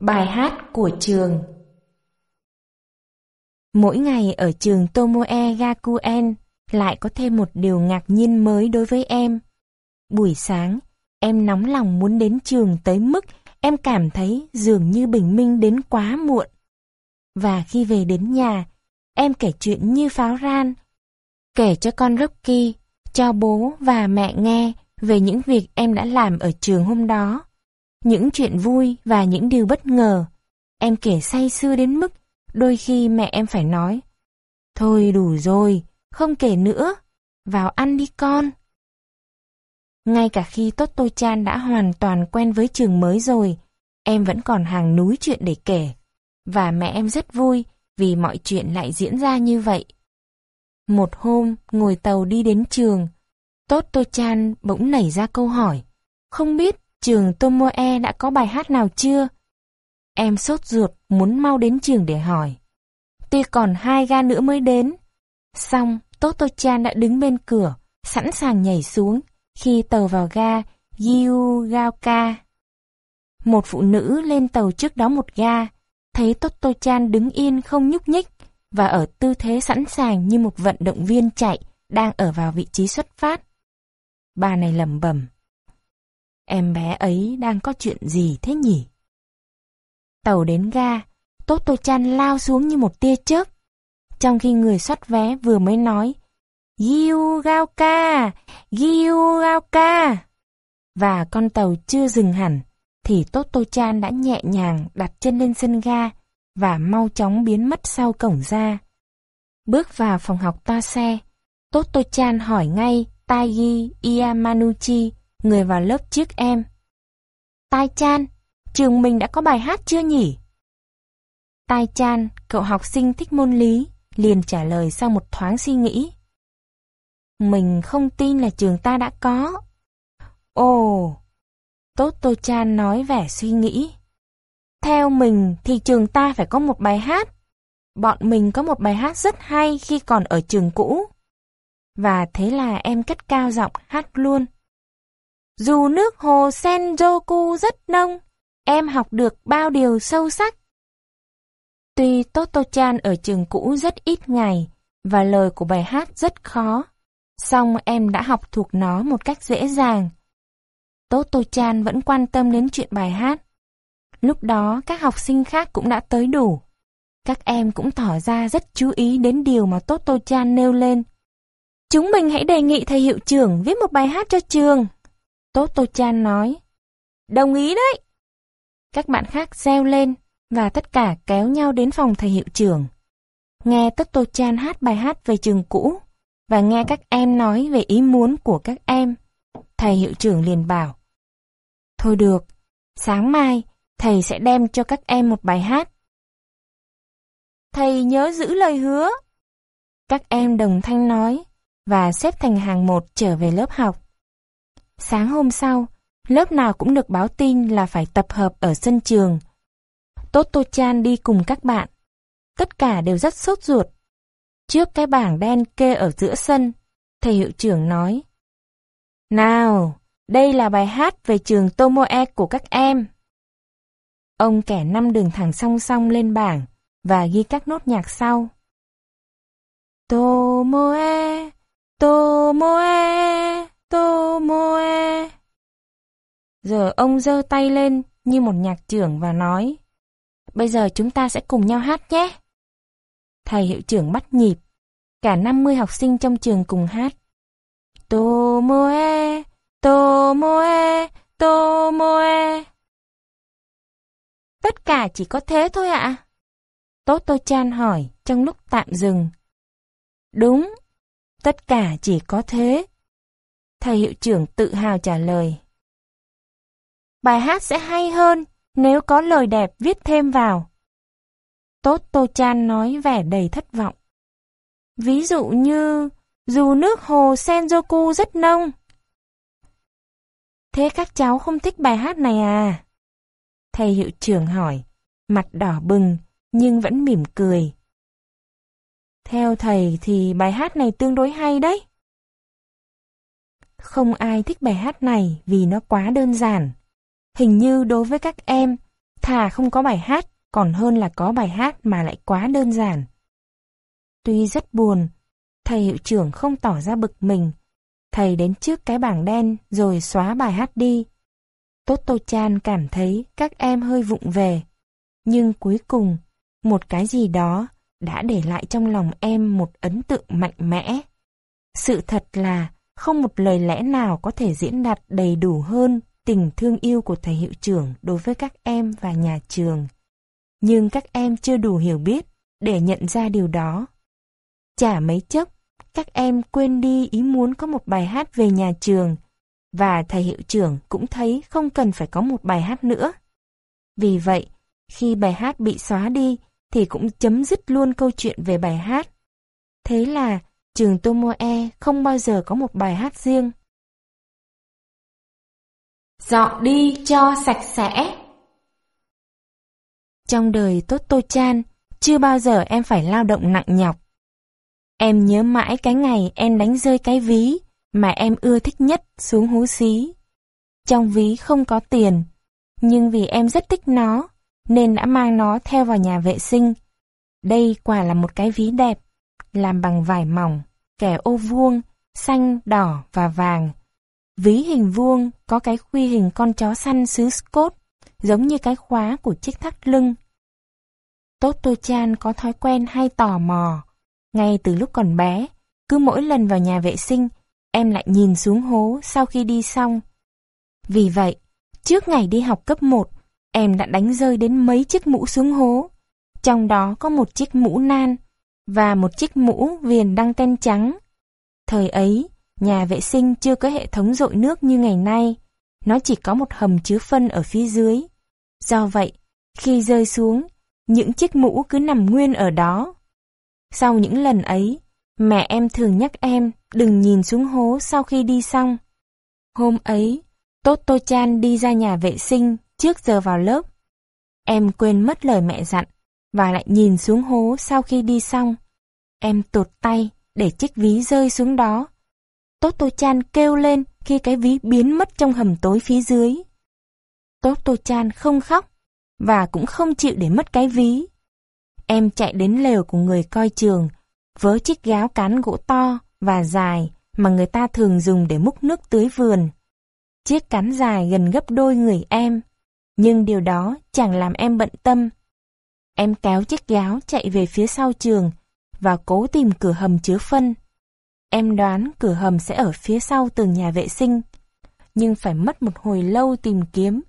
Bài hát của trường Mỗi ngày ở trường Tomoe Gakuen lại có thêm một điều ngạc nhiên mới đối với em. Buổi sáng, em nóng lòng muốn đến trường tới mức em cảm thấy dường như bình minh đến quá muộn. Và khi về đến nhà, em kể chuyện như pháo ran. Kể cho con Rocky, cho bố và mẹ nghe về những việc em đã làm ở trường hôm đó. Những chuyện vui và những điều bất ngờ. Em kể say sưa đến mức đôi khi mẹ em phải nói. Thôi đủ rồi, không kể nữa. Vào ăn đi con. Ngay cả khi tốt tôi Chan đã hoàn toàn quen với trường mới rồi, em vẫn còn hàng núi chuyện để kể. Và mẹ em rất vui vì mọi chuyện lại diễn ra như vậy. Một hôm, ngồi tàu đi đến trường, Tốt Tô Chan bỗng nảy ra câu hỏi. Không biết trường Tomoe đã có bài hát nào chưa? Em sốt ruột muốn mau đến trường để hỏi. Tuy còn hai ga nữa mới đến. Xong, Toto-chan đã đứng bên cửa, sẵn sàng nhảy xuống khi tàu vào ga Yugaoka. Một phụ nữ lên tàu trước đó một ga, thấy Toto-chan đứng yên không nhúc nhích và ở tư thế sẵn sàng như một vận động viên chạy đang ở vào vị trí xuất phát. Bà này lẩm bẩm. Em bé ấy đang có chuyện gì thế nhỉ? Tàu đến ga, Toto Chan lao xuống như một tia chớp. Trong khi người soát vé vừa mới nói giu gao ca, giu gao ca, Và con tàu chưa dừng hẳn, thì Toto Chan đã nhẹ nhàng đặt chân lên sân ga và mau chóng biến mất sau cổng ra. Bước vào phòng học toa xe, Toto Chan hỏi ngay Taigi Iyamanuchi người vào lớp trước em. Tai Chan, trường mình đã có bài hát chưa nhỉ? Tai Chan, cậu học sinh thích môn lý, liền trả lời sau một thoáng suy nghĩ. Mình không tin là trường ta đã có. Ồ, Toto Chan nói vẻ suy nghĩ. Theo mình thì trường ta phải có một bài hát. Bọn mình có một bài hát rất hay khi còn ở trường cũ. Và thế là em cất cao giọng hát luôn. Dù nước hồ Senjoku rất nông, em học được bao điều sâu sắc. Tuy Toto-chan ở trường cũ rất ít ngày và lời của bài hát rất khó, song em đã học thuộc nó một cách dễ dàng. Toto-chan vẫn quan tâm đến chuyện bài hát. Lúc đó các học sinh khác cũng đã tới đủ. Các em cũng tỏ ra rất chú ý đến điều mà Toto-chan nêu lên. Chúng mình hãy đề nghị thầy hiệu trưởng viết một bài hát cho trường. Toto Chan nói. Đồng ý đấy. Các bạn khác reo lên và tất cả kéo nhau đến phòng thầy hiệu trưởng. Nghe Toto Chan hát bài hát về trường cũ và nghe các em nói về ý muốn của các em. Thầy hiệu trưởng liền bảo. Thôi được, sáng mai thầy sẽ đem cho các em một bài hát. Thầy nhớ giữ lời hứa. Các em đồng thanh nói và xếp thành hàng một trở về lớp học. Sáng hôm sau, lớp nào cũng được báo tin là phải tập hợp ở sân trường. Toto Chan đi cùng các bạn. Tất cả đều rất sốt ruột. Trước cái bảng đen kê ở giữa sân, thầy hiệu trưởng nói. Nào, đây là bài hát về trường Tomoe của các em. Ông kẻ năm đường thẳng song song lên bảng và ghi các nốt nhạc sau. Tomoe, Tomoe. Tomoe. Giờ ông giơ tay lên như một nhạc trưởng và nói, bây giờ chúng ta sẽ cùng nhau hát nhé. Thầy hiệu trưởng bắt nhịp, cả 50 học sinh trong trường cùng hát. Tomoe, Tomoe, Tomoe. Tất cả chỉ có thế thôi ạ? À? Toto-chan hỏi trong lúc tạm dừng. Đúng, tất cả chỉ có thế. Thầy hiệu trưởng tự hào trả lời. Bài hát sẽ hay hơn nếu có lời đẹp viết thêm vào. Tốt Tô Chan nói vẻ đầy thất vọng. Ví dụ như, dù nước hồ Senjoku rất nông. Thế các cháu không thích bài hát này à? Thầy hiệu trưởng hỏi, mặt đỏ bừng nhưng vẫn mỉm cười. Theo thầy thì bài hát này tương đối hay đấy. Không ai thích bài hát này vì nó quá đơn giản. Hình như đối với các em, thà không có bài hát, còn hơn là có bài hát mà lại quá đơn giản. Tuy rất buồn, thầy hiệu trưởng không tỏ ra bực mình. Thầy đến trước cái bảng đen rồi xóa bài hát đi. Toto Chan cảm thấy các em hơi vụng về. Nhưng cuối cùng, một cái gì đó đã để lại trong lòng em một ấn tượng mạnh mẽ. Sự thật là không một lời lẽ nào có thể diễn đạt đầy đủ hơn tình thương yêu của thầy hiệu trưởng đối với các em và nhà trường. Nhưng các em chưa đủ hiểu biết để nhận ra điều đó. Chả mấy chốc, các em quên đi ý muốn có một bài hát về nhà trường, và thầy hiệu trưởng cũng thấy không cần phải có một bài hát nữa. Vì vậy, khi bài hát bị xóa đi, thì cũng chấm dứt luôn câu chuyện về bài hát. Thế là trường Tomoe không bao giờ có một bài hát riêng. Dọn đi cho sạch sẽ Trong đời Toto Chan, chưa bao giờ em phải lao động nặng nhọc. Em nhớ mãi cái ngày em đánh rơi cái ví mà em ưa thích nhất xuống hú xí. Trong ví không có tiền, nhưng vì em rất thích nó, nên đã mang nó theo vào nhà vệ sinh. Đây quả là một cái ví đẹp, làm bằng vải mỏng, kẻ ô vuông, xanh, đỏ và vàng. Ví hình vuông có cái khuy hình con chó săn xứ Scott, giống như cái khóa của chiếc thắt lưng. Toto Chan có thói quen hay tò mò. Ngay từ lúc còn bé, cứ mỗi lần vào nhà vệ sinh, em lại nhìn xuống hố sau khi đi xong. Vì vậy, trước ngày đi học cấp 1, em đã đánh rơi đến mấy chiếc mũ xuống hố. Trong đó có một chiếc mũ nan và một chiếc mũ viền đăng ten trắng. Thời ấy, nhà vệ sinh chưa có hệ thống dội nước như ngày nay. Nó chỉ có một hầm chứa phân ở phía dưới. Do vậy, khi rơi xuống, những chiếc mũ cứ nằm nguyên ở đó. Sau những lần ấy, mẹ em thường nhắc em đừng nhìn xuống hố sau khi đi xong. Hôm ấy, Toto Chan đi ra nhà vệ sinh trước giờ vào lớp. Em quên mất lời mẹ dặn và lại nhìn xuống hố sau khi đi xong. Em tụt tay để chiếc ví rơi xuống đó. Toto Chan kêu lên khi cái ví biến mất trong hầm tối phía dưới. Toto Chan không khóc và cũng không chịu để mất cái ví. Em chạy đến lều của người coi trường với chiếc gáo cán gỗ to và dài mà người ta thường dùng để múc nước tưới vườn. Chiếc cán dài gần gấp đôi người em, nhưng điều đó chẳng làm em bận tâm. Em kéo chiếc gáo chạy về phía sau trường và cố tìm cửa hầm chứa phân. Em đoán cửa hầm sẽ ở phía sau tường nhà vệ sinh, nhưng phải mất một hồi lâu tìm kiếm,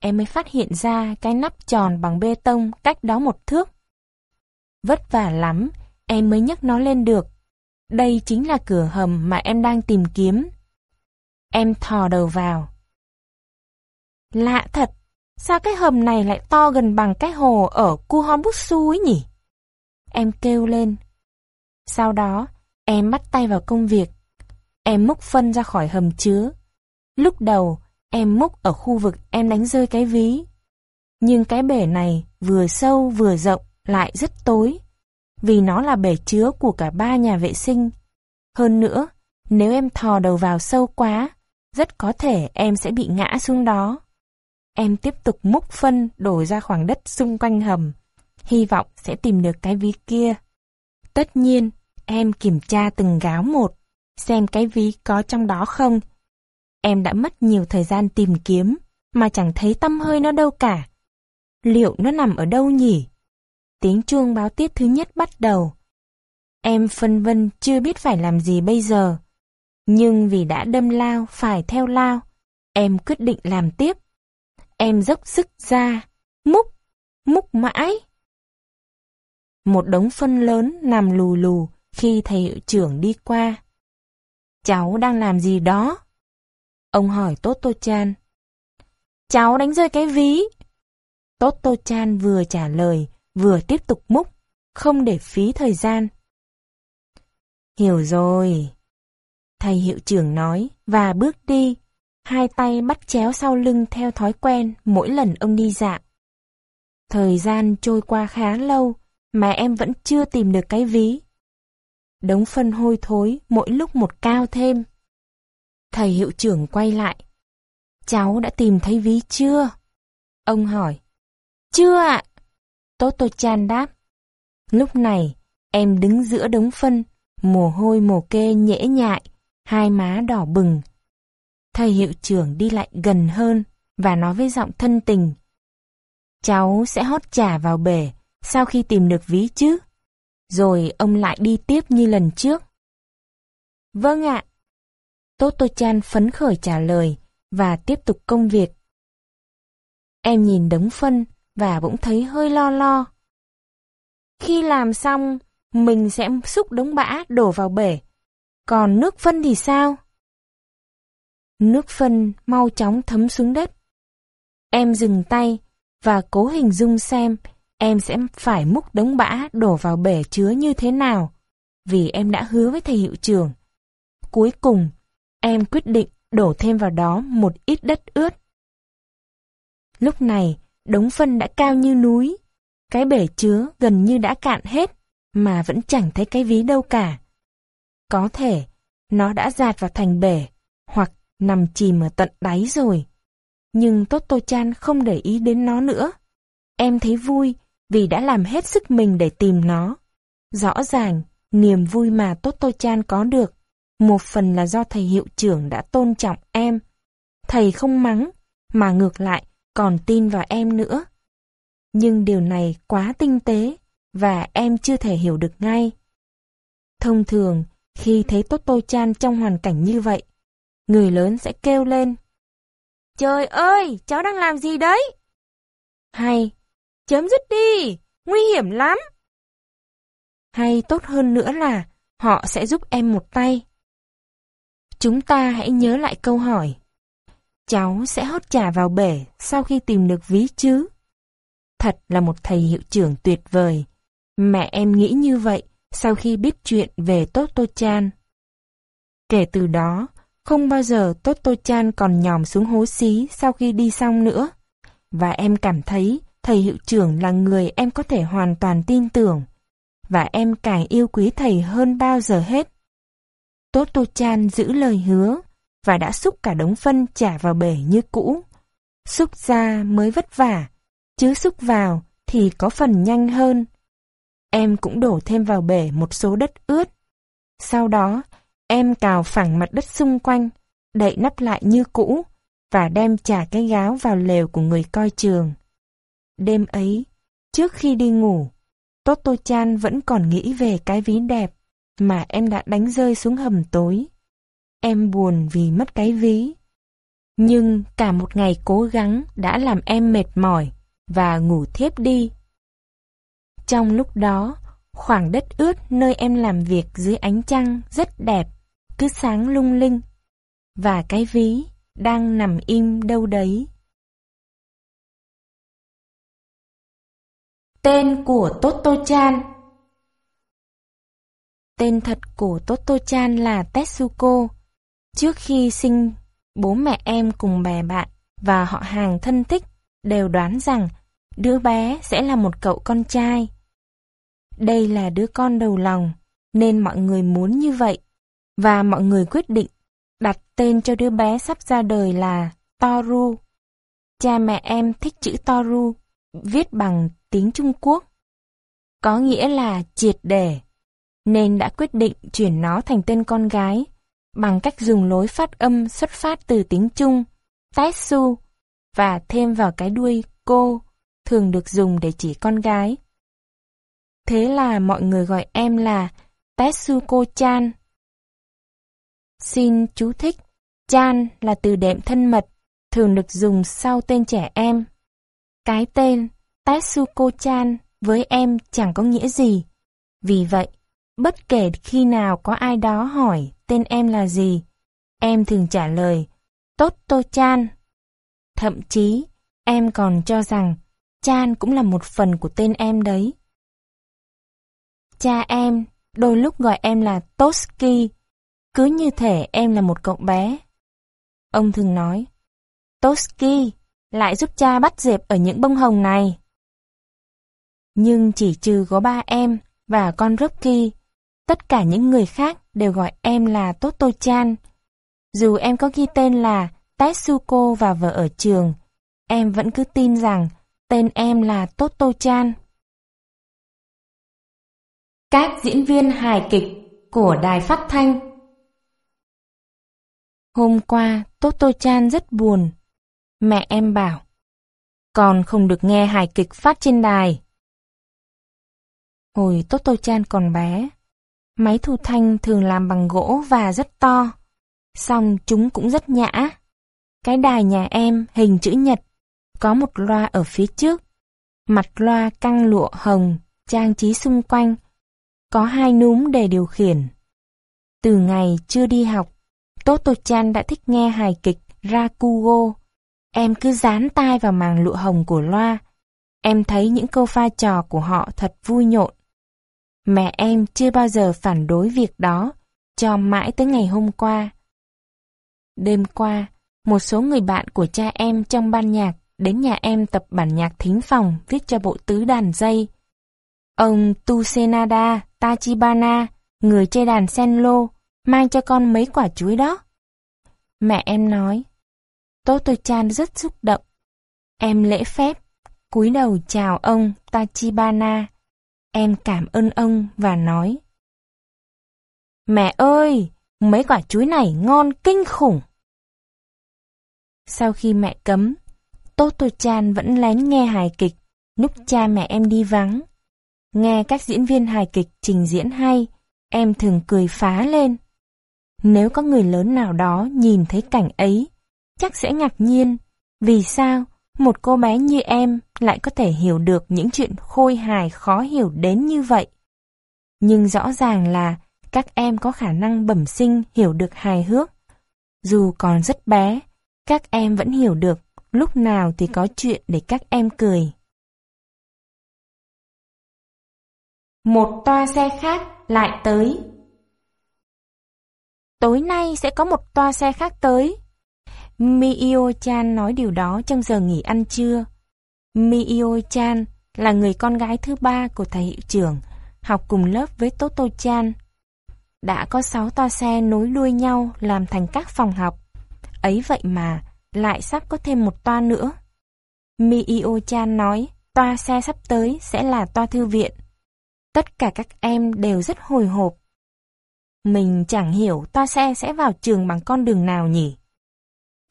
em mới phát hiện ra cái nắp tròn bằng bê tông cách đó một thước. Vất vả lắm, em mới nhấc nó lên được. Đây chính là cửa hầm mà em đang tìm kiếm. Em thò đầu vào. Lạ thật, sao cái hầm này lại to gần bằng cái hồ ở Kuhonbutsu ấy nhỉ? Em kêu lên. Sau đó, em bắt tay vào công việc. Em múc phân ra khỏi hầm chứa. Lúc đầu, em múc ở khu vực em đánh rơi cái ví. Nhưng cái bể này vừa sâu vừa rộng lại rất tối vì nó là bể chứa của cả ba nhà vệ sinh. Hơn nữa, nếu em thò đầu vào sâu quá, rất có thể em sẽ bị ngã xuống đó. Em tiếp tục múc phân đổ ra khoảng đất xung quanh hầm, hy vọng sẽ tìm được cái ví kia. Tất nhiên, em kiểm tra từng gáo một, xem cái ví có trong đó không. Em đã mất nhiều thời gian tìm kiếm, mà chẳng thấy tâm hơi nó đâu cả. Liệu nó nằm ở đâu nhỉ? tiếng chuông báo tiết thứ nhất bắt đầu. Em phân vân chưa biết phải làm gì bây giờ. Nhưng vì đã đâm lao phải theo lao, em quyết định làm tiếp. Em dốc sức ra, múc, múc mãi. Một đống phân lớn nằm lù lù khi thầy hiệu trưởng đi qua. Cháu đang làm gì đó? Ông hỏi tốt tô Chan. Cháu đánh rơi cái ví. tốt tô Chan vừa trả lời, vừa tiếp tục múc, không để phí thời gian. Hiểu rồi. Thầy hiệu trưởng nói và bước đi, hai tay bắt chéo sau lưng theo thói quen mỗi lần ông đi dạo. Thời gian trôi qua khá lâu mà em vẫn chưa tìm được cái ví. Đống phân hôi thối mỗi lúc một cao thêm. Thầy hiệu trưởng quay lại. Cháu đã tìm thấy ví chưa? Ông hỏi. Chưa ạ. Toto Chan đáp. Lúc này, em đứng giữa đống phân, mồ hôi mồ kê nhễ nhại, hai má đỏ bừng. Thầy hiệu trưởng đi lại gần hơn và nói với giọng thân tình. Cháu sẽ hót trả vào bể sau khi tìm được ví chứ. Rồi ông lại đi tiếp như lần trước. Vâng ạ. Toto Chan phấn khởi trả lời và tiếp tục công việc. Em nhìn đống phân và bỗng thấy hơi lo lo. Khi làm xong, mình sẽ xúc đống bã đổ vào bể. Còn nước phân thì sao? Nước phân mau chóng thấm xuống đất. Em dừng tay và cố hình dung xem em sẽ phải múc đống bã đổ vào bể chứa như thế nào, vì em đã hứa với thầy hiệu trưởng. Cuối cùng, em quyết định đổ thêm vào đó một ít đất ướt. Lúc này, đống phân đã cao như núi, cái bể chứa gần như đã cạn hết, mà vẫn chẳng thấy cái ví đâu cả. Có thể, nó đã dạt vào thành bể, nằm chìm ở tận đáy rồi. Nhưng Toto Chan không để ý đến nó nữa. Em thấy vui vì đã làm hết sức mình để tìm nó. Rõ ràng, niềm vui mà Toto Chan có được, một phần là do thầy hiệu trưởng đã tôn trọng em. Thầy không mắng, mà ngược lại còn tin vào em nữa. Nhưng điều này quá tinh tế, và em chưa thể hiểu được ngay. Thông thường, khi thấy Toto Chan trong hoàn cảnh như vậy, người lớn sẽ kêu lên. Trời ơi, cháu đang làm gì đấy? Hay, chấm dứt đi, nguy hiểm lắm. Hay tốt hơn nữa là họ sẽ giúp em một tay. Chúng ta hãy nhớ lại câu hỏi. Cháu sẽ hót trà vào bể sau khi tìm được ví chứ? Thật là một thầy hiệu trưởng tuyệt vời. Mẹ em nghĩ như vậy sau khi biết chuyện về Toto Chan. Kể từ đó, không bao giờ Toto Chan còn nhòm xuống hố xí sau khi đi xong nữa. Và em cảm thấy thầy hiệu trưởng là người em có thể hoàn toàn tin tưởng. Và em càng yêu quý thầy hơn bao giờ hết. Toto Chan giữ lời hứa và đã xúc cả đống phân trả vào bể như cũ. Xúc ra mới vất vả, chứ xúc vào thì có phần nhanh hơn. Em cũng đổ thêm vào bể một số đất ướt. Sau đó, em cào phẳng mặt đất xung quanh, đậy nắp lại như cũ và đem trả cái gáo vào lều của người coi trường. Đêm ấy, trước khi đi ngủ, Toto Chan vẫn còn nghĩ về cái ví đẹp mà em đã đánh rơi xuống hầm tối. Em buồn vì mất cái ví. Nhưng cả một ngày cố gắng đã làm em mệt mỏi và ngủ thiếp đi. Trong lúc đó, khoảng đất ướt nơi em làm việc dưới ánh trăng rất đẹp, cứ sáng lung linh. Và cái ví đang nằm im đâu đấy. Tên của Toto Chan Tên thật của Toto Chan là Tetsuko. Trước khi sinh, bố mẹ em cùng bè bạn và họ hàng thân thích đều đoán rằng đứa bé sẽ là một cậu con trai. Đây là đứa con đầu lòng, nên mọi người muốn như vậy, và mọi người quyết định đặt tên cho đứa bé sắp ra đời là Toru. Cha mẹ em thích chữ Toru, viết bằng tiếng Trung Quốc. Có nghĩa là triệt để, nên đã quyết định chuyển nó thành tên con gái bằng cách dùng lối phát âm xuất phát từ tiếng Trung, Tetsu, và thêm vào cái đuôi cô, thường được dùng để chỉ con gái. Thế là mọi người gọi em là Tetsuko-chan. Xin chú thích, chan là từ đệm thân mật, thường được dùng sau tên trẻ em. Cái tên Tetsuko-chan với em chẳng có nghĩa gì. Vì vậy, bất kể khi nào có ai đó hỏi tên em là gì, em thường trả lời Toto-chan. Thậm chí, em còn cho rằng Chan cũng là một phần của tên em đấy. Cha em đôi lúc gọi em là Toski, cứ như thể em là một cậu bé. Ông thường nói, Toski lại giúp cha bắt dẹp ở những bông hồng này. Nhưng chỉ trừ có ba em và con Rocky, tất cả những người khác đều gọi em là Toto-chan. Dù em có ghi tên là Tetsuko và vợ ở trường, em vẫn cứ tin rằng Tên em là Toto Chan. Các diễn viên hài kịch của đài phát thanh Hôm qua, Toto Chan rất buồn. Mẹ em bảo, con không được nghe hài kịch phát trên đài. Hồi Toto Chan còn bé, máy thu thanh thường làm bằng gỗ và rất to, xong chúng cũng rất nhã. Cái đài nhà em hình chữ nhật, có một loa ở phía trước, mặt loa căng lụa hồng, trang trí xung quanh, có hai núm để điều khiển. Từ ngày chưa đi học, Toto-chan đã thích nghe hài kịch Rakugo. Em cứ dán tai vào màng lụa hồng của loa. Em thấy những câu pha trò của họ thật vui nhộn. Mẹ em chưa bao giờ phản đối việc đó, cho mãi tới ngày hôm qua. Đêm qua, một số người bạn của cha em trong ban nhạc đến nhà em tập bản nhạc thính phòng viết cho bộ tứ đàn dây. Ông Tusenada Tachibana, người chơi đàn senlo, mang cho con mấy quả chuối đó. Mẹ em nói, Toto Chan rất xúc động. Em lễ phép, cúi đầu chào ông Tachibana. Em cảm ơn ông và nói, Mẹ ơi, mấy quả chuối này ngon kinh khủng. Sau khi mẹ cấm, Toto Chan vẫn lén nghe hài kịch lúc cha mẹ em đi vắng. Nghe các diễn viên hài kịch trình diễn hay, em thường cười phá lên. Nếu có người lớn nào đó nhìn thấy cảnh ấy, chắc sẽ ngạc nhiên. Vì sao một cô bé như em lại có thể hiểu được những chuyện khôi hài khó hiểu đến như vậy? Nhưng rõ ràng là các em có khả năng bẩm sinh hiểu được hài hước. Dù còn rất bé, các em vẫn hiểu được lúc nào thì có chuyện để các em cười. Một toa xe khác lại tới. Tối nay sẽ có một toa xe khác tới. Mio-chan nói điều đó trong giờ nghỉ ăn trưa. Mio-chan là người con gái thứ ba của thầy hiệu trưởng, học cùng lớp với Toto-chan. Đã có sáu toa xe nối đuôi nhau làm thành các phòng học. Ấy vậy mà, lại sắp có thêm một toa nữa. Mio-chan nói, toa xe sắp tới sẽ là toa thư viện. Tất cả các em đều rất hồi hộp mình chẳng hiểu toa xe sẽ vào trường bằng con đường nào nhỉ?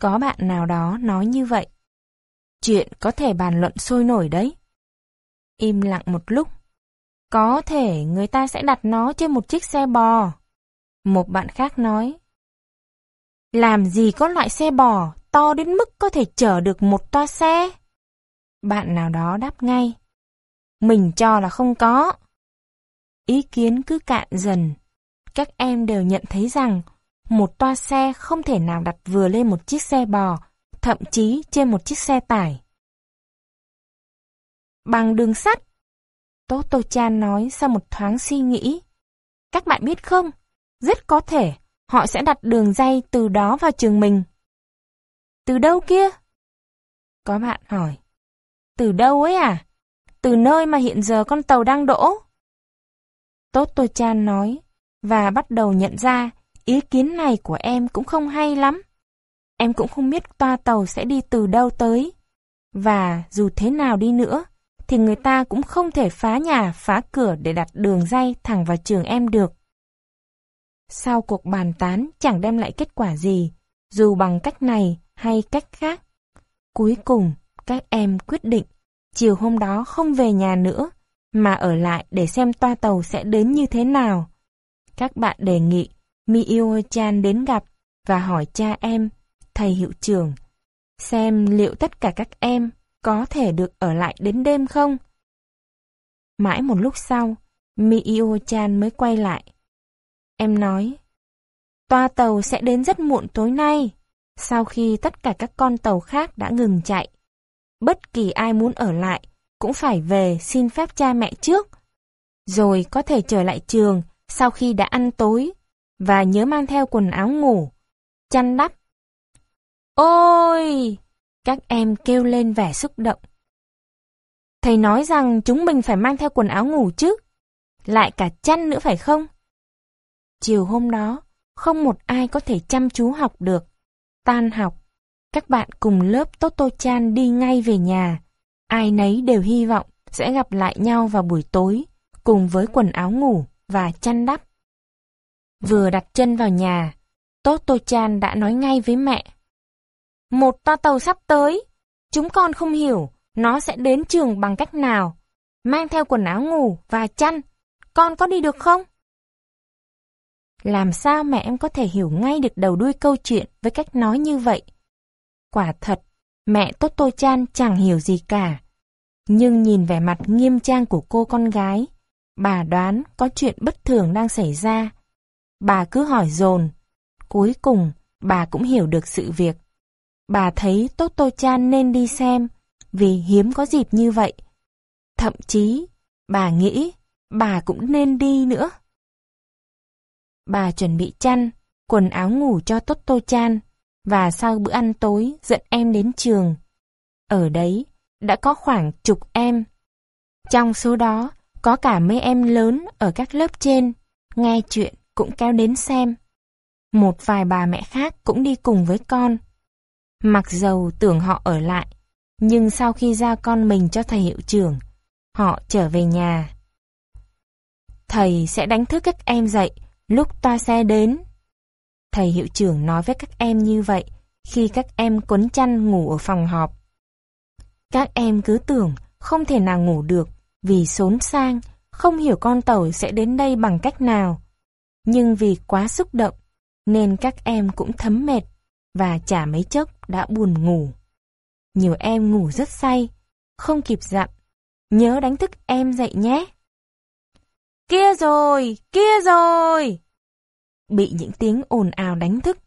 Có bạn nào đó nói như vậy. Chuyện có thể bàn luận sôi nổi đấy. Im lặng một lúc. Có thể người ta sẽ đặt nó trên một chiếc xe bò. Một bạn khác nói. Làm gì có loại xe bò to đến mức có thể chở được một toa xe? Bạn nào đó đáp ngay. Mình cho là không có. Ý kiến cứ cạn dần các em đều nhận thấy rằng một toa xe không thể nào đặt vừa lên một chiếc xe bò, thậm chí trên một chiếc xe tải. Bằng đường sắt, Toto Chan nói sau một thoáng suy nghĩ. Các bạn biết không, rất có thể họ sẽ đặt đường dây từ đó vào trường mình. Từ đâu kia? Có bạn hỏi. Từ đâu ấy à? Từ nơi mà hiện giờ con tàu đang đỗ. Toto Chan nói, và bắt đầu nhận ra ý kiến này của em cũng không hay lắm. Em cũng không biết toa tàu sẽ đi từ đâu tới. Và dù thế nào đi nữa, thì người ta cũng không thể phá nhà, phá cửa để đặt đường dây thẳng vào trường em được. Sau cuộc bàn tán chẳng đem lại kết quả gì, dù bằng cách này hay cách khác. Cuối cùng, các em quyết định, chiều hôm đó không về nhà nữa, mà ở lại để xem toa tàu sẽ đến như thế nào. Các bạn đề nghị Mio-chan đến gặp và hỏi cha em, thầy hiệu trưởng, xem liệu tất cả các em có thể được ở lại đến đêm không? Mãi một lúc sau, Mio-chan mới quay lại. Em nói, toa tàu sẽ đến rất muộn tối nay, sau khi tất cả các con tàu khác đã ngừng chạy. Bất kỳ ai muốn ở lại cũng phải về xin phép cha mẹ trước, rồi có thể trở lại trường sau khi đã ăn tối và nhớ mang theo quần áo ngủ, chăn đắp. Ôi! Các em kêu lên vẻ xúc động. Thầy nói rằng chúng mình phải mang theo quần áo ngủ chứ, lại cả chăn nữa phải không? Chiều hôm đó, không một ai có thể chăm chú học được. Tan học, các bạn cùng lớp Toto Chan đi ngay về nhà, Ai nấy đều hy vọng sẽ gặp lại nhau vào buổi tối, cùng với quần áo ngủ và chăn đắp. Vừa đặt chân vào nhà, Toto Chan đã nói ngay với mẹ. Một toa tàu sắp tới, chúng con không hiểu nó sẽ đến trường bằng cách nào. Mang theo quần áo ngủ và chăn, con có đi được không? Làm sao mẹ em có thể hiểu ngay được đầu đuôi câu chuyện với cách nói như vậy? Quả thật, mẹ Toto Chan chẳng hiểu gì cả. Nhưng nhìn vẻ mặt nghiêm trang của cô con gái, bà đoán có chuyện bất thường đang xảy ra. Bà cứ hỏi dồn. Cuối cùng, bà cũng hiểu được sự việc. Bà thấy Toto Chan nên đi xem, vì hiếm có dịp như vậy. Thậm chí, bà nghĩ bà cũng nên đi nữa. Bà chuẩn bị chăn, quần áo ngủ cho Toto Chan và sau bữa ăn tối dẫn em đến trường. Ở đấy, đã có khoảng chục em. Trong số đó, có cả mấy em lớn ở các lớp trên, nghe chuyện cũng kéo đến xem. Một vài bà mẹ khác cũng đi cùng với con. Mặc dầu tưởng họ ở lại, nhưng sau khi giao con mình cho thầy hiệu trưởng, họ trở về nhà. Thầy sẽ đánh thức các em dậy lúc toa xe đến. Thầy hiệu trưởng nói với các em như vậy khi các em cuốn chăn ngủ ở phòng họp. Các em cứ tưởng không thể nào ngủ được vì xốn sang, không hiểu con tàu sẽ đến đây bằng cách nào. Nhưng vì quá xúc động, nên các em cũng thấm mệt và chả mấy chốc đã buồn ngủ. Nhiều em ngủ rất say, không kịp dặn. Nhớ đánh thức em dậy nhé. Kia rồi, kia rồi! Bị những tiếng ồn ào đánh thức,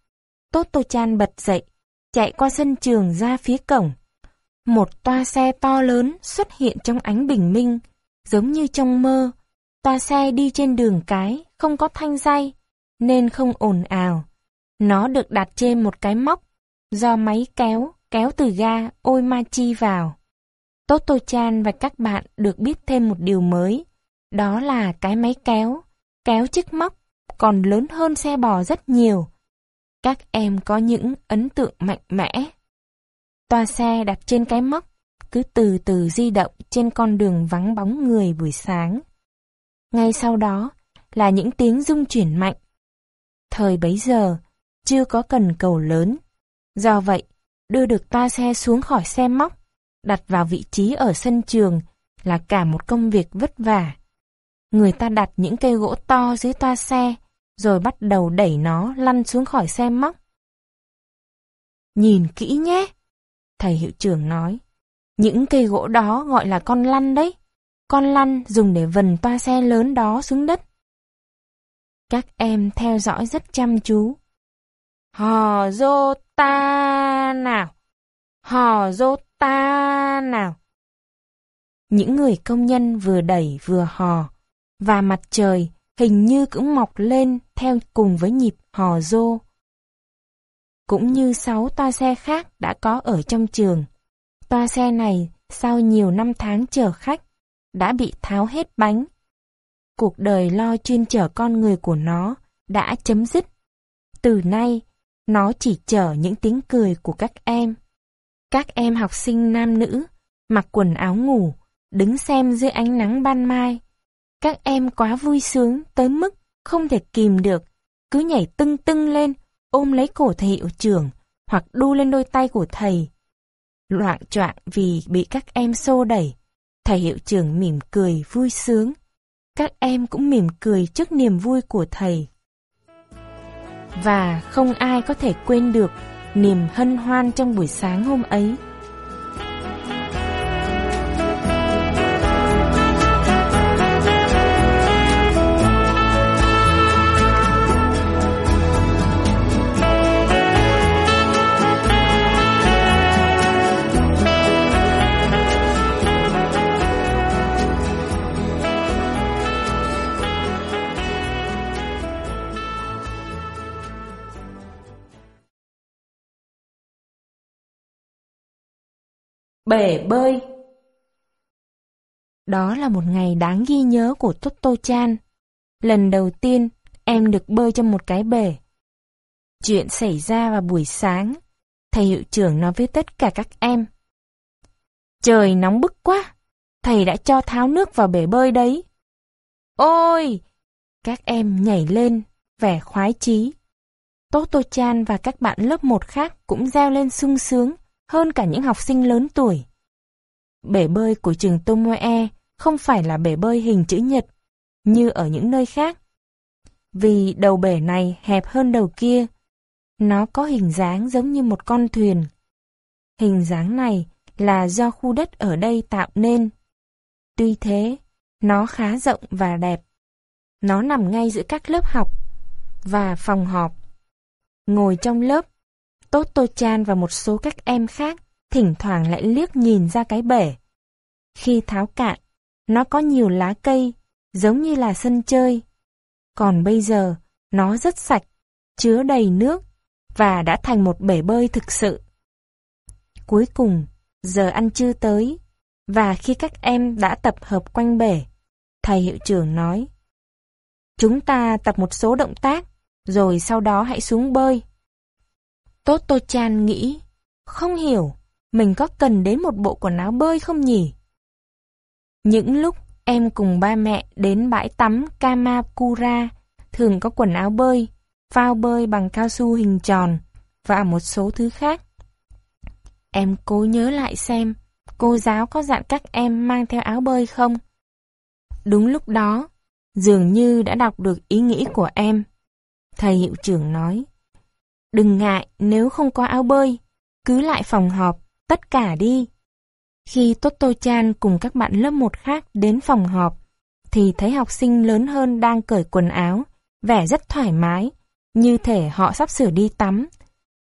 Tốt Tô Chan bật dậy, chạy qua sân trường ra phía cổng. Một toa xe to lớn xuất hiện trong ánh bình minh, giống như trong mơ. Toa xe đi trên đường cái, không có thanh dây, nên không ồn ào. Nó được đặt trên một cái móc, do máy kéo, kéo từ ga Oimachi vào. Toto Chan và các bạn được biết thêm một điều mới, đó là cái máy kéo, kéo chiếc móc, còn lớn hơn xe bò rất nhiều. Các em có những ấn tượng mạnh mẽ. Toa xe đặt trên cái móc, cứ từ từ di động trên con đường vắng bóng người buổi sáng. Ngay sau đó là những tiếng rung chuyển mạnh. Thời bấy giờ, chưa có cần cầu lớn. Do vậy, đưa được toa xe xuống khỏi xe móc, đặt vào vị trí ở sân trường là cả một công việc vất vả. Người ta đặt những cây gỗ to dưới toa xe, rồi bắt đầu đẩy nó lăn xuống khỏi xe móc. Nhìn kỹ nhé, thầy hiệu trưởng nói. Những cây gỗ đó gọi là con lăn đấy. Con lăn dùng để vần toa xe lớn đó xuống đất. Các em theo dõi rất chăm chú. Hò dô ta nào. Hò dô ta nào. Những người công nhân vừa đẩy vừa hò, và mặt trời hình như cũng mọc lên theo cùng với nhịp hò dô. Cũng như sáu toa xe khác đã có ở trong trường. Toa xe này sau nhiều năm tháng chờ khách đã bị tháo hết bánh. Cuộc đời lo chuyên chở con người của nó đã chấm dứt. Từ nay, nó chỉ chở những tiếng cười của các em. Các em học sinh nam nữ, mặc quần áo ngủ, đứng xem dưới ánh nắng ban mai. Các em quá vui sướng tới mức không thể kìm được, cứ nhảy tưng tưng lên, ôm lấy cổ thầy hiệu trưởng, hoặc đu lên đôi tay của thầy. Loạn choạng vì bị các em xô đẩy, thầy hiệu trưởng mỉm cười vui sướng. Các em cũng mỉm cười trước niềm vui của thầy. Và không ai có thể quên được niềm hân hoan trong buổi sáng hôm ấy. Bể bơi Đó là một ngày đáng ghi nhớ của Toto Chan. Lần đầu tiên em được bơi trong một cái bể. Chuyện xảy ra vào buổi sáng. Thầy hiệu trưởng nói với tất cả các em. Trời nóng bức quá, thầy đã cho tháo nước vào bể bơi đấy. Ôi! Các em nhảy lên, vẻ khoái chí. Toto Chan và các bạn lớp 1 khác cũng reo lên sung sướng hơn cả những học sinh lớn tuổi. Bể bơi của trường Tomoe e không phải là bể bơi hình chữ nhật như ở những nơi khác. Vì đầu bể này hẹp hơn đầu kia, nó có hình dáng giống như một con thuyền. Hình dáng này là do khu đất ở đây tạo nên. Tuy thế, nó khá rộng và đẹp. Nó nằm ngay giữa các lớp học và phòng họp. Ngồi trong lớp, tốt tô Chan và một số các em khác thỉnh thoảng lại liếc nhìn ra cái bể. Khi tháo cạn, nó có nhiều lá cây, giống như là sân chơi. Còn bây giờ, nó rất sạch, chứa đầy nước và đã thành một bể bơi thực sự. Cuối cùng, giờ ăn trưa tới, và khi các em đã tập hợp quanh bể, thầy hiệu trưởng nói Chúng ta tập một số động tác, rồi sau đó hãy xuống bơi. Tốt Chan nghĩ, không hiểu, mình có cần đến một bộ quần áo bơi không nhỉ? Những lúc em cùng ba mẹ đến bãi tắm Kamakura, thường có quần áo bơi, phao bơi bằng cao su hình tròn và một số thứ khác. Em cố nhớ lại xem cô giáo có dặn các em mang theo áo bơi không? Đúng lúc đó, dường như đã đọc được ý nghĩ của em. Thầy hiệu trưởng nói, đừng ngại nếu không có áo bơi, cứ lại phòng họp, tất cả đi. Khi Toto Chan cùng các bạn lớp 1 khác đến phòng họp, thì thấy học sinh lớn hơn đang cởi quần áo, vẻ rất thoải mái, như thể họ sắp sửa đi tắm.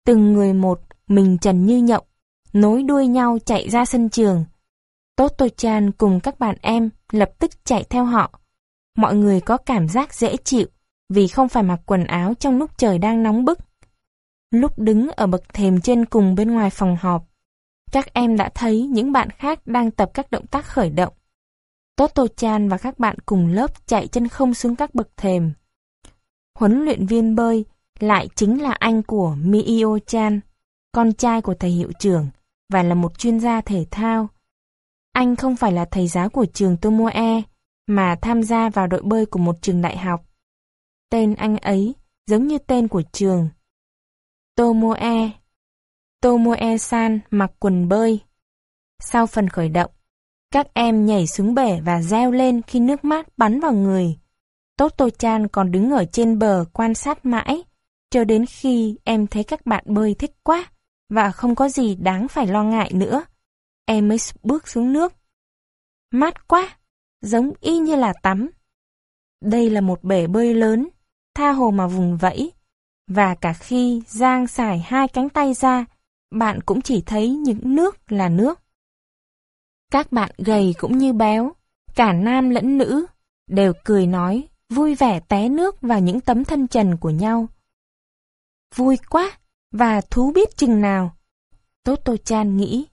Từng người một, mình trần như nhộng, nối đuôi nhau chạy ra sân trường. Toto Chan cùng các bạn em lập tức chạy theo họ. Mọi người có cảm giác dễ chịu vì không phải mặc quần áo trong lúc trời đang nóng bức. Lúc đứng ở bậc thềm trên cùng bên ngoài phòng họp, các em đã thấy những bạn khác đang tập các động tác khởi động. Toto Chan và các bạn cùng lớp chạy chân không xuống các bậc thềm. Huấn luyện viên bơi lại chính là anh của Mio Chan, con trai của thầy hiệu trưởng và là một chuyên gia thể thao. Anh không phải là thầy giáo của trường Tomoe, mà tham gia vào đội bơi của một trường đại học. Tên anh ấy giống như tên của trường. Tomoe. Tomoe-san mặc quần bơi. Sau phần khởi động, các em nhảy xuống bể và reo lên khi nước mát bắn vào người. Toto Chan còn đứng ở trên bờ quan sát mãi, cho đến khi em thấy các bạn bơi thích quá và không có gì đáng phải lo ngại nữa. Em mới bước xuống nước. Mát quá, giống y như là tắm. Đây là một bể bơi lớn, tha hồ mà vùng vẫy, và cả khi Giang xài hai cánh tay ra, bạn cũng chỉ thấy những nước là nước. Các bạn gầy cũng như béo, cả nam lẫn nữ, đều cười nói, vui vẻ té nước vào những tấm thân trần của nhau. Vui quá, và thú biết chừng nào. Tốt tôi Chan nghĩ,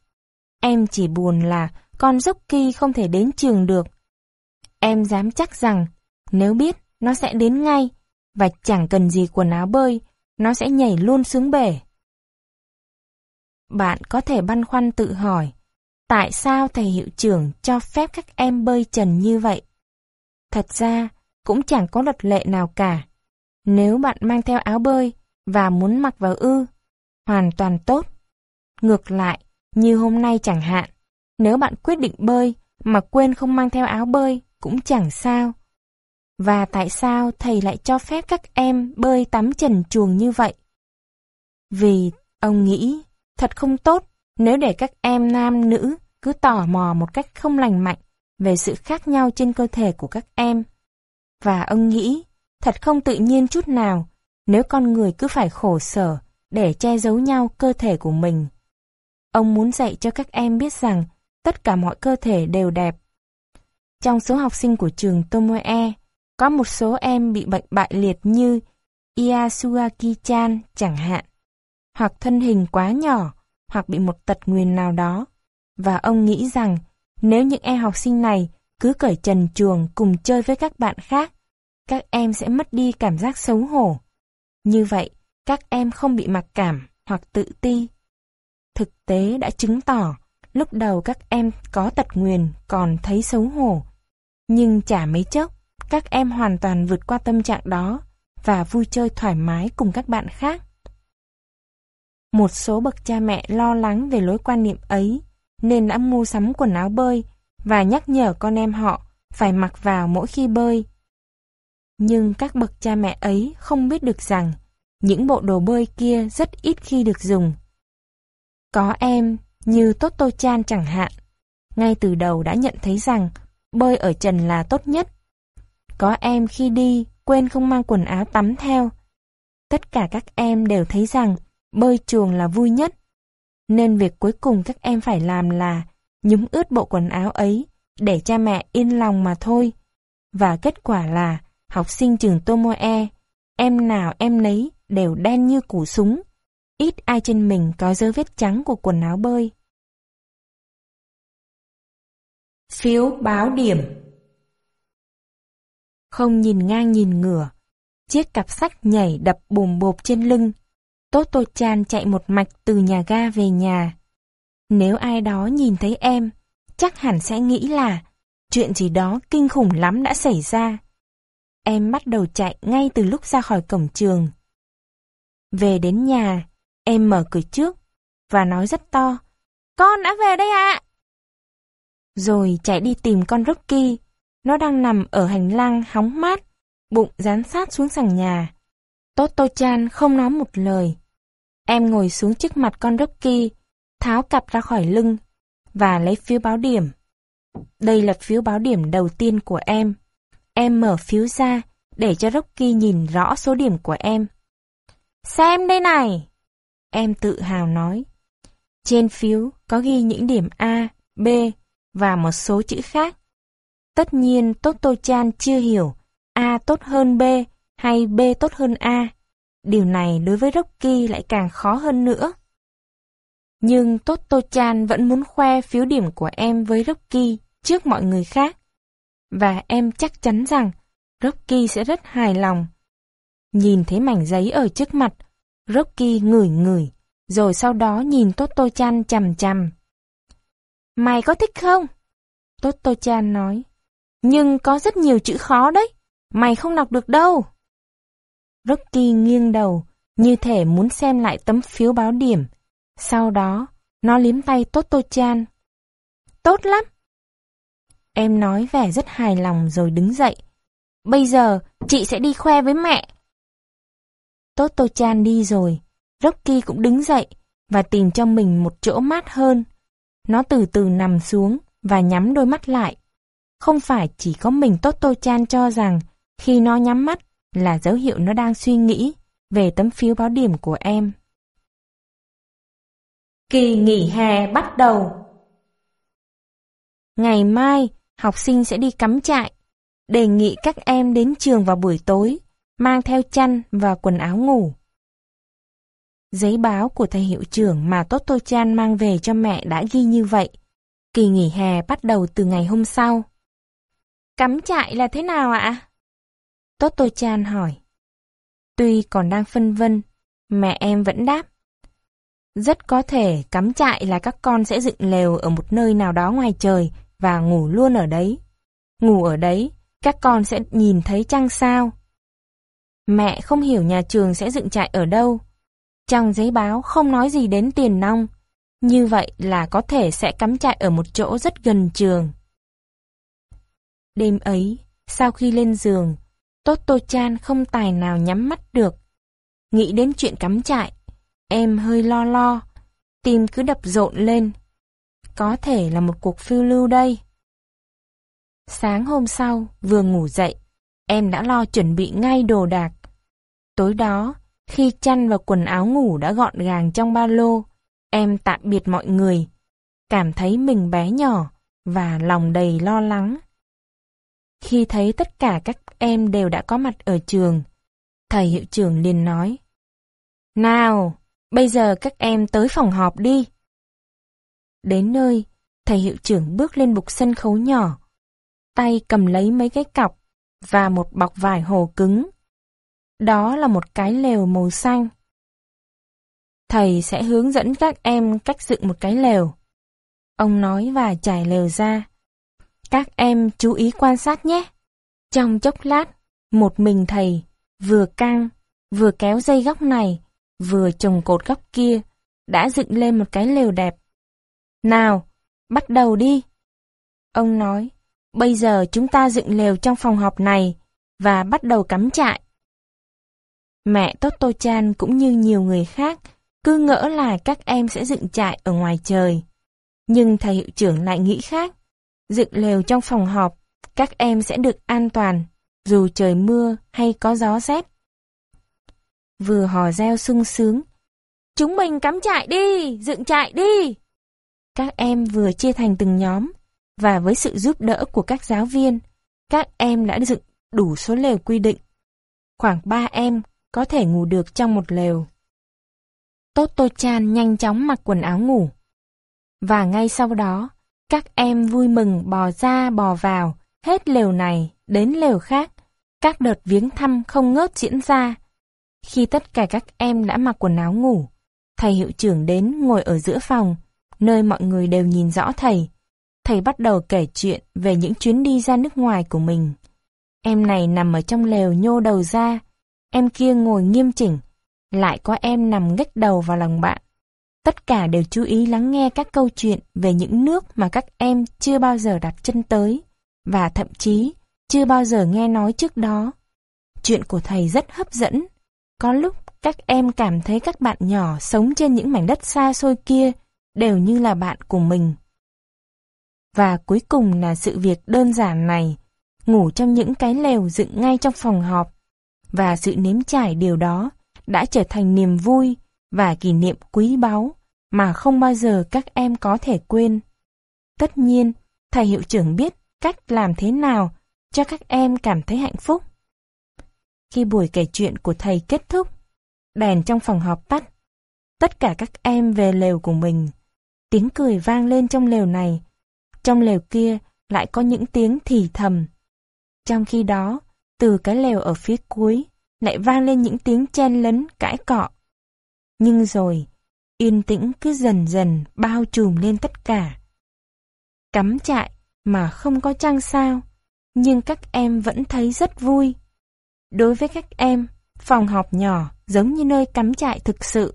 em chỉ buồn là con dốc kỳ không thể đến trường được. Em dám chắc rằng, nếu biết, nó sẽ đến ngay, và chẳng cần gì quần áo bơi, nó sẽ nhảy luôn xuống bể. Bạn có thể băn khoăn tự hỏi, tại sao thầy hiệu trưởng cho phép các em bơi trần như vậy? Thật ra, cũng chẳng có luật lệ nào cả. Nếu bạn mang theo áo bơi và muốn mặc vào ư, hoàn toàn tốt. Ngược lại, như hôm nay chẳng hạn, nếu bạn quyết định bơi mà quên không mang theo áo bơi cũng chẳng sao. Và tại sao thầy lại cho phép các em bơi tắm trần chuồng như vậy? Vì ông nghĩ thật không tốt nếu để các em nam nữ cứ tò mò một cách không lành mạnh về sự khác nhau trên cơ thể của các em. Và ông nghĩ thật không tự nhiên chút nào nếu con người cứ phải khổ sở để che giấu nhau cơ thể của mình. Ông muốn dạy cho các em biết rằng tất cả mọi cơ thể đều đẹp. Trong số học sinh của trường Tomoe, có một số em bị bệnh bại liệt như Iasuaki-chan chẳng hạn, hoặc thân hình quá nhỏ, hoặc bị một tật nguyền nào đó. Và ông nghĩ rằng nếu những em học sinh này cứ cởi trần chuồng cùng chơi với các bạn khác, các em sẽ mất đi cảm giác xấu hổ. Như vậy, các em không bị mặc cảm hoặc tự ti. Thực tế đã chứng tỏ Lúc đầu các em có tật nguyền còn thấy xấu hổ. Nhưng chả mấy chốc, các em hoàn toàn vượt qua tâm trạng đó và vui chơi thoải mái cùng các bạn khác. Một số bậc cha mẹ lo lắng về lối quan niệm ấy nên đã mua sắm quần áo bơi và nhắc nhở con em họ phải mặc vào mỗi khi bơi. Nhưng các bậc cha mẹ ấy không biết được rằng những bộ đồ bơi kia rất ít khi được dùng. Có em như Toto Chan chẳng hạn, ngay từ đầu đã nhận thấy rằng bơi ở trần là tốt nhất. Có em khi đi quên không mang quần áo tắm theo. Tất cả các em đều thấy rằng bơi chuồng là vui nhất. Nên việc cuối cùng các em phải làm là nhúng ướt bộ quần áo ấy để cha mẹ yên lòng mà thôi. Và kết quả là học sinh trường Tomoe, em nào em nấy đều đen như củ súng. Ít ai trên mình có dấu vết trắng của quần áo bơi. Phiếu báo điểm không nhìn ngang nhìn ngửa, chiếc cặp sách nhảy đập bùm bộp trên lưng. Toto Chan chạy một mạch từ nhà ga về nhà. Nếu ai đó nhìn thấy em, chắc hẳn sẽ nghĩ là chuyện gì đó kinh khủng lắm đã xảy ra. Em bắt đầu chạy ngay từ lúc ra khỏi cổng trường. Về đến nhà, em mở cửa trước và nói rất to. Con đã về đây ạ! Rồi chạy đi tìm con Rocky. Nó đang nằm ở hành lang hóng mát, bụng dán sát xuống sàn nhà. Toto Chan không nói một lời. Em ngồi xuống trước mặt con Rocky, tháo cặp ra khỏi lưng và lấy phiếu báo điểm. Đây là phiếu báo điểm đầu tiên của em. Em mở phiếu ra để cho Rocky nhìn rõ số điểm của em. Xem đây này! Em tự hào nói. Trên phiếu có ghi những điểm A, B và một số chữ khác. Tất nhiên Toto Chan chưa hiểu A tốt hơn B hay B tốt hơn A. Điều này đối với Rocky lại càng khó hơn nữa. Nhưng Toto Chan vẫn muốn khoe phiếu điểm của em với Rocky trước mọi người khác. Và em chắc chắn rằng Rocky sẽ rất hài lòng. Nhìn thấy mảnh giấy ở trước mặt, Rocky ngửi ngửi, rồi sau đó nhìn Toto Chan chằm chằm. Mày có thích không? Toto Chan nói. Nhưng có rất nhiều chữ khó đấy, mày không đọc được đâu. Rocky nghiêng đầu, như thể muốn xem lại tấm phiếu báo điểm. Sau đó, nó liếm tay Toto Chan. Tốt lắm. Em nói vẻ rất hài lòng rồi đứng dậy. Bây giờ, chị sẽ đi khoe với mẹ. Toto Chan đi rồi, Rocky cũng đứng dậy và tìm cho mình một chỗ mát hơn. Nó từ từ nằm xuống và nhắm đôi mắt lại. Không phải chỉ có mình Toto Chan cho rằng khi nó nhắm mắt là dấu hiệu nó đang suy nghĩ về tấm phiếu báo điểm của em. Kỳ nghỉ hè bắt đầu Ngày mai, học sinh sẽ đi cắm trại. Đề nghị các em đến trường vào buổi tối, mang theo chăn và quần áo ngủ. Giấy báo của thầy hiệu trưởng mà Toto Chan mang về cho mẹ đã ghi như vậy. Kỳ nghỉ hè bắt đầu từ ngày hôm sau. Cắm trại là thế nào ạ? Toto Chan hỏi. Tuy còn đang phân vân, mẹ em vẫn đáp. Rất có thể cắm trại là các con sẽ dựng lều ở một nơi nào đó ngoài trời và ngủ luôn ở đấy. Ngủ ở đấy, các con sẽ nhìn thấy trăng sao. Mẹ không hiểu nhà trường sẽ dựng trại ở đâu. Trong giấy báo không nói gì đến tiền nong. Như vậy là có thể sẽ cắm trại ở một chỗ rất gần trường. Đêm ấy, sau khi lên giường, Toto Chan không tài nào nhắm mắt được. Nghĩ đến chuyện cắm trại, em hơi lo lo, tim cứ đập rộn lên. Có thể là một cuộc phiêu lưu đây. Sáng hôm sau, vừa ngủ dậy, em đã lo chuẩn bị ngay đồ đạc. Tối đó, khi chăn và quần áo ngủ đã gọn gàng trong ba lô, em tạm biệt mọi người, cảm thấy mình bé nhỏ và lòng đầy lo lắng. Khi thấy tất cả các em đều đã có mặt ở trường, thầy hiệu trưởng liền nói, Nào, bây giờ các em tới phòng họp đi. Đến nơi, thầy hiệu trưởng bước lên bục sân khấu nhỏ, tay cầm lấy mấy cái cọc và một bọc vải hồ cứng. Đó là một cái lều màu xanh. Thầy sẽ hướng dẫn các em cách dựng một cái lều. Ông nói và trải lều ra. Các em chú ý quan sát nhé. Trong chốc lát, một mình thầy vừa căng, vừa kéo dây góc này, vừa trồng cột góc kia, đã dựng lên một cái lều đẹp. Nào, bắt đầu đi. Ông nói, bây giờ chúng ta dựng lều trong phòng họp này và bắt đầu cắm trại. Mẹ Toto Chan cũng như nhiều người khác cứ ngỡ là các em sẽ dựng trại ở ngoài trời. Nhưng thầy hiệu trưởng lại nghĩ khác. Dựng lều trong phòng họp, các em sẽ được an toàn, dù trời mưa hay có gió rét. Vừa hò reo sung sướng. Chúng mình cắm trại đi, dựng trại đi. Các em vừa chia thành từng nhóm, và với sự giúp đỡ của các giáo viên, các em đã dựng đủ số lều quy định. Khoảng 3 em có thể ngủ được trong một lều. Toto Chan nhanh chóng mặc quần áo ngủ. Và ngay sau đó, các em vui mừng bò ra bò vào, hết lều này đến lều khác. Các đợt viếng thăm không ngớt diễn ra. Khi tất cả các em đã mặc quần áo ngủ, thầy hiệu trưởng đến ngồi ở giữa phòng, nơi mọi người đều nhìn rõ thầy. Thầy bắt đầu kể chuyện về những chuyến đi ra nước ngoài của mình. Em này nằm ở trong lều nhô đầu ra, em kia ngồi nghiêm chỉnh, lại có em nằm ngách đầu vào lòng bạn. Tất cả đều chú ý lắng nghe các câu chuyện về những nước mà các em chưa bao giờ đặt chân tới, và thậm chí chưa bao giờ nghe nói trước đó. Chuyện của thầy rất hấp dẫn. Có lúc các em cảm thấy các bạn nhỏ sống trên những mảnh đất xa xôi kia đều như là bạn của mình. Và cuối cùng là sự việc đơn giản này, ngủ trong những cái lều dựng ngay trong phòng họp, và sự nếm trải điều đó đã trở thành niềm vui và kỷ niệm quý báu mà không bao giờ các em có thể quên. Tất nhiên, thầy hiệu trưởng biết cách làm thế nào cho các em cảm thấy hạnh phúc. Khi buổi kể chuyện của thầy kết thúc, đèn trong phòng họp tắt. Tất cả các em về lều của mình. Tiếng cười vang lên trong lều này. Trong lều kia lại có những tiếng thì thầm. Trong khi đó, từ cái lều ở phía cuối, lại vang lên những tiếng chen lấn cãi cọ. Nhưng rồi, yên tĩnh cứ dần dần bao trùm lên tất cả. Cắm trại mà không có trăng sao, nhưng các em vẫn thấy rất vui. Đối với các em, phòng họp nhỏ giống như nơi cắm trại thực sự.